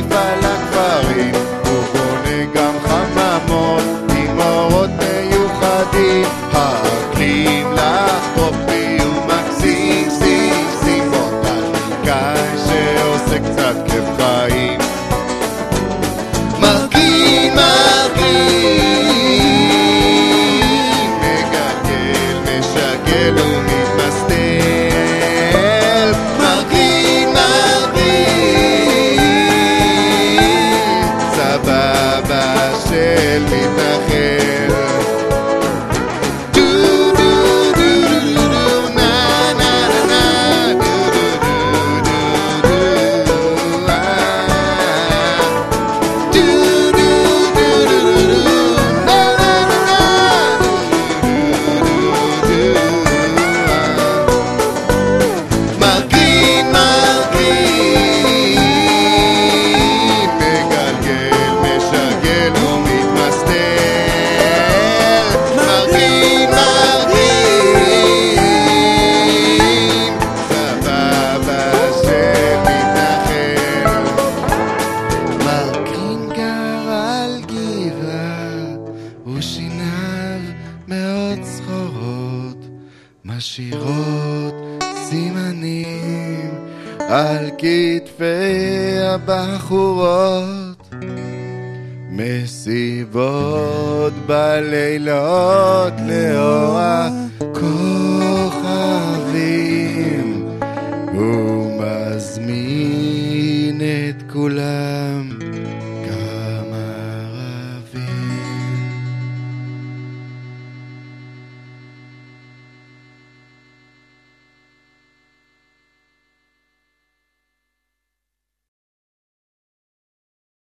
משקיף על הכפרים, הוא בונה גם חממות עם אורות מיוחדים. האקלים בי הוא מקסים, סים, שים בוטניקאי שעושה קצת כיף חיים. מרכין, מרכין, מגלגל, משגל repitan. ושיניו מאוד צחורות, משאירות סימנים על כתפי הבחורות. מסיבות בלילות לאור הקור